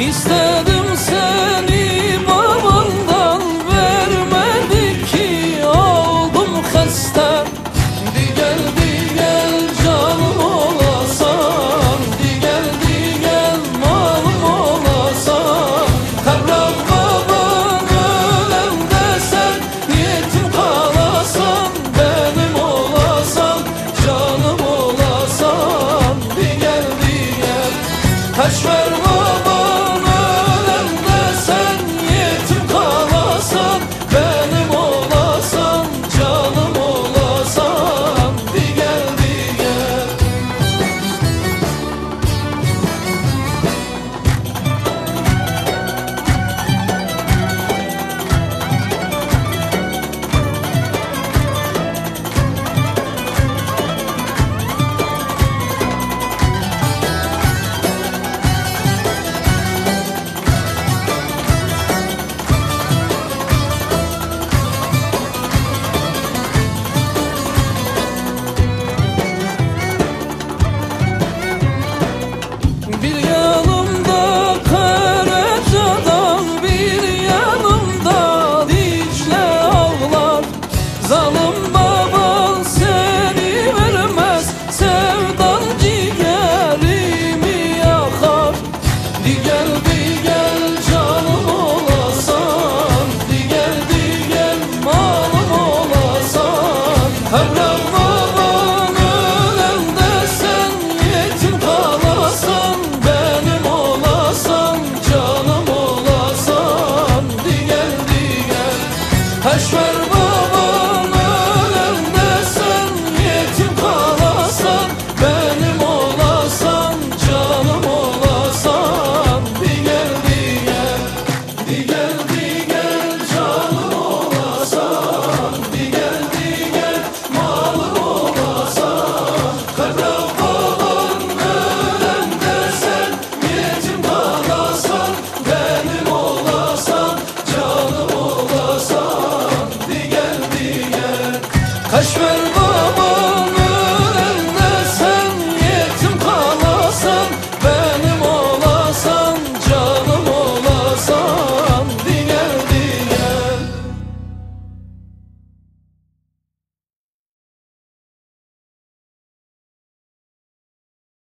İstedim seni babandan vermedi ki oldum hasta. Di gel di gel canım olasan Di gel di gel malım olasan. Kavram baban ölemde sen Yetim kalasan benim olasan Canım olasan. Di gel di gel baban ölemde sen Yetim kalasan benim olasan Canım olasan Di gel di gel